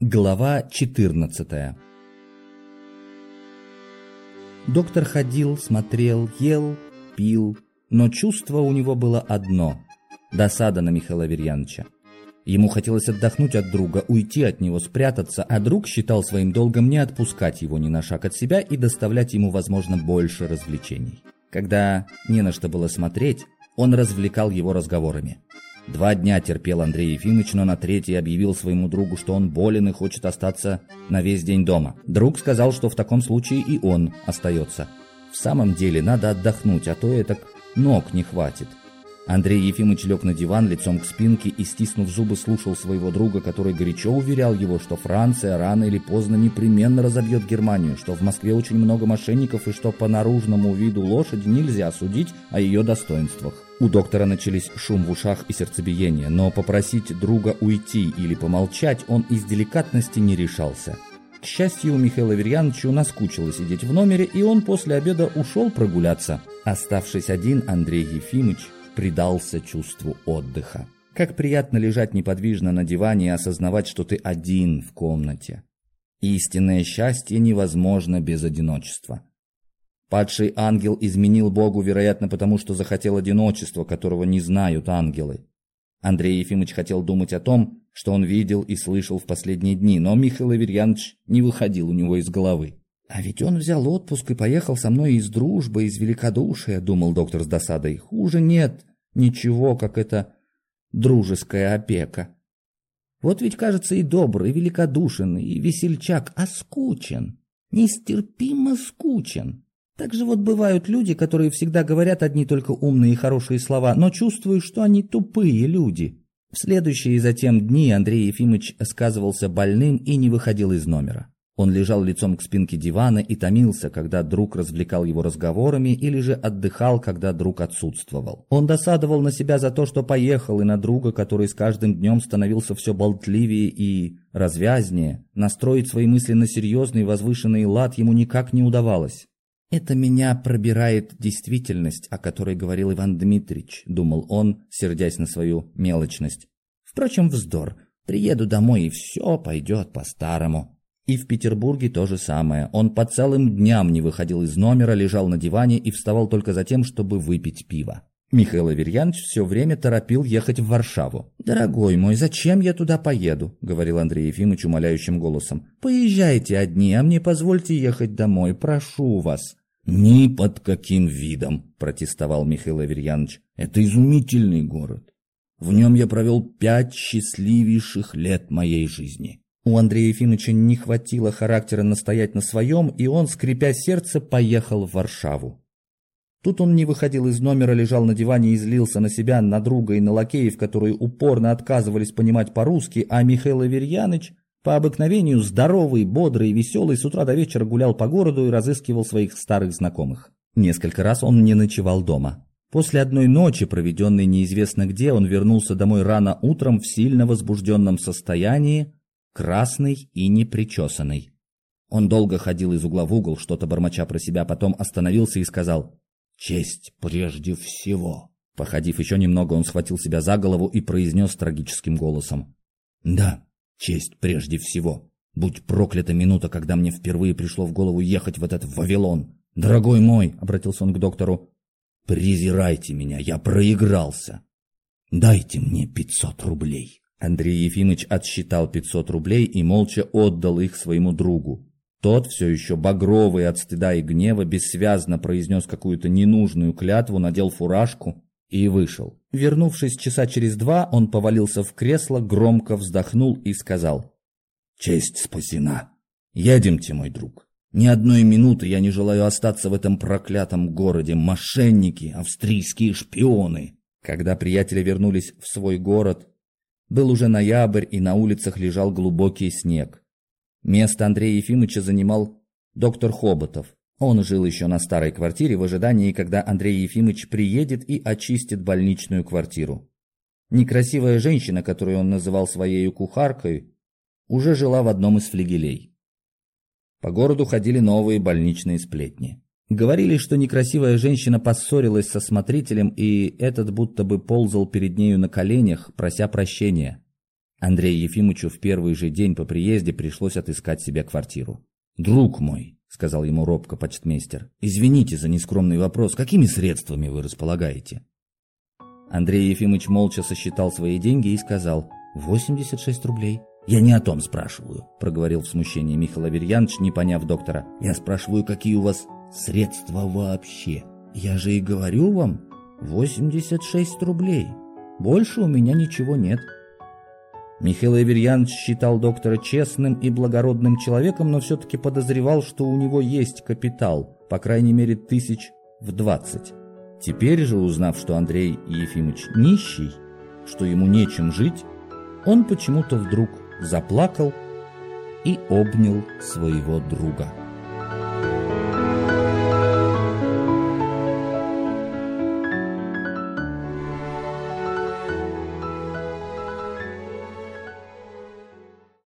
Глава 14 Доктор ходил, смотрел, ел, пил, но чувство у него было одно – досада на Михаила Верьяновича. Ему хотелось отдохнуть от друга, уйти от него, спрятаться, а друг считал своим долгом не отпускать его ни на шаг от себя и доставлять ему, возможно, больше развлечений. Когда не на что было смотреть, он развлекал его разговорами. Два дня терпел Андрей Ефимович, но на третий объявил своему другу, что он болен и хочет остаться на весь день дома. Друг сказал, что в таком случае и он остается. В самом деле надо отдохнуть, а то это ног не хватит. Андрей Ефимович лег на диван лицом к спинке и, стиснув зубы, слушал своего друга, который горячо уверял его, что Франция рано или поздно непременно разобьет Германию, что в Москве очень много мошенников и что по наружному виду лошади нельзя судить о ее достоинствах. У доктора начались шум в ушах и сердцебиение, но попросить друга уйти или помолчать он из деликатности не решался. К счастью, у Михаила Верьяновича наскучило сидеть в номере, и он после обеда ушел прогуляться. Оставшись один, Андрей Ефимович предался чувству отдыха. Как приятно лежать неподвижно на диване и осознавать, что ты один в комнате. Истинное счастье невозможно без одиночества. Падший ангел изменил Богу, вероятно, потому что захотел одиночества, которого не знают ангелы. Андрей Ефимович хотел думать о том, что он видел и слышал в последние дни, но Михаил Аверьянович не выходил у него из головы. «А ведь он взял отпуск и поехал со мной из дружбы, из великодушия», — думал доктор с досадой. «Хуже нет ничего, как эта дружеская опека. Вот ведь, кажется, и добрый, и великодушен, и весельчак, а скучен, нестерпимо скучен. Так же вот бывают люди, которые всегда говорят одни только умные и хорошие слова, но чувствуют, что они тупые люди». В следующие затем дни Андрей Ефимович сказывался больным и не выходил из номера. Он лежал лицом к спинке дивана и томился, когда друг развлекал его разговорами или же отдыхал, когда друг отсутствовал. Он досадовал на себя за то, что поехал, и на друга, который с каждым днем становился все болтливее и развязнее. Настроить свои мысли на серьезный возвышенный лад ему никак не удавалось. «Это меня пробирает действительность, о которой говорил Иван Дмитрич», — думал он, сердясь на свою мелочность. «Впрочем, вздор. Приеду домой, и все пойдет по-старому». И в Петербурге то же самое. Он по целым дням не выходил из номера, лежал на диване и вставал только за тем, чтобы выпить пиво. Михаил Аверьянович все время торопил ехать в Варшаву. «Дорогой мой, зачем я туда поеду?» — говорил Андрей Ефимович умоляющим голосом. «Поезжайте одни, а мне позвольте ехать домой, прошу вас». «Ни под каким видом!» — протестовал Михаил Аверьянович. «Это изумительный город. В нем я провел пять счастливейших лет моей жизни». У Андрея Ефимовича не хватило характера настоять на своем, и он, скрипя сердце, поехал в Варшаву. Тут он не выходил из номера, лежал на диване и злился на себя, на друга и на лакеев, которые упорно отказывались понимать по-русски, а Михаил Аверьяныч, по обыкновению здоровый, бодрый веселый, с утра до вечера гулял по городу и разыскивал своих старых знакомых. Несколько раз он не ночевал дома. После одной ночи, проведенной неизвестно где, он вернулся домой рано утром в сильно возбужденном состоянии, красный и непричесанный. Он долго ходил из угла в угол, что-то бормоча про себя, потом остановился и сказал «Честь прежде всего». Походив еще немного, он схватил себя за голову и произнес трагическим голосом «Да, честь прежде всего. Будь проклята минута, когда мне впервые пришло в голову ехать в этот Вавилон. Дорогой мой», — обратился он к доктору, — «презирайте меня, я проигрался. Дайте мне пятьсот рублей». Андрей Ефимович отсчитал 500 рублей и молча отдал их своему другу. Тот, все еще багровый от стыда и гнева, бессвязно произнес какую-то ненужную клятву, надел фуражку и вышел. Вернувшись часа через два, он повалился в кресло, громко вздохнул и сказал «Честь спасена. Едемте, мой друг. Ни одной минуты я не желаю остаться в этом проклятом городе. Мошенники, австрийские шпионы». Когда приятели вернулись в свой город, был уже ноябрь, и на улицах лежал глубокий снег. Место Андрея Ефимовича занимал доктор Хоботов. Он жил еще на старой квартире в ожидании, когда Андрей Ефимович приедет и очистит больничную квартиру. Некрасивая женщина, которую он называл своей кухаркой, уже жила в одном из флигелей. По городу ходили новые больничные сплетни. Говорили, что некрасивая женщина поссорилась со смотрителем, и этот будто бы ползал перед нею на коленях, прося прощения. Андрею Ефимовичу в первый же день по приезде пришлось отыскать себе квартиру. «Друг мой», — сказал ему робко почтмейстер, — «извините за нескромный вопрос, какими средствами вы располагаете?» Андрей Ефимович молча сосчитал свои деньги и сказал «86 рублей». «Я не о том спрашиваю», — проговорил в смущении Михаил Аверьянович, не поняв доктора. «Я спрашиваю, какие у вас средства вообще? Я же и говорю вам, 86 рублей. Больше у меня ничего нет». Михаил Аверьянович считал доктора честным и благородным человеком, но все-таки подозревал, что у него есть капитал, по крайней мере тысяч в двадцать. Теперь же, узнав, что Андрей Ефимович нищий, что ему нечем жить, он почему-то вдруг заплакал и обнял своего друга.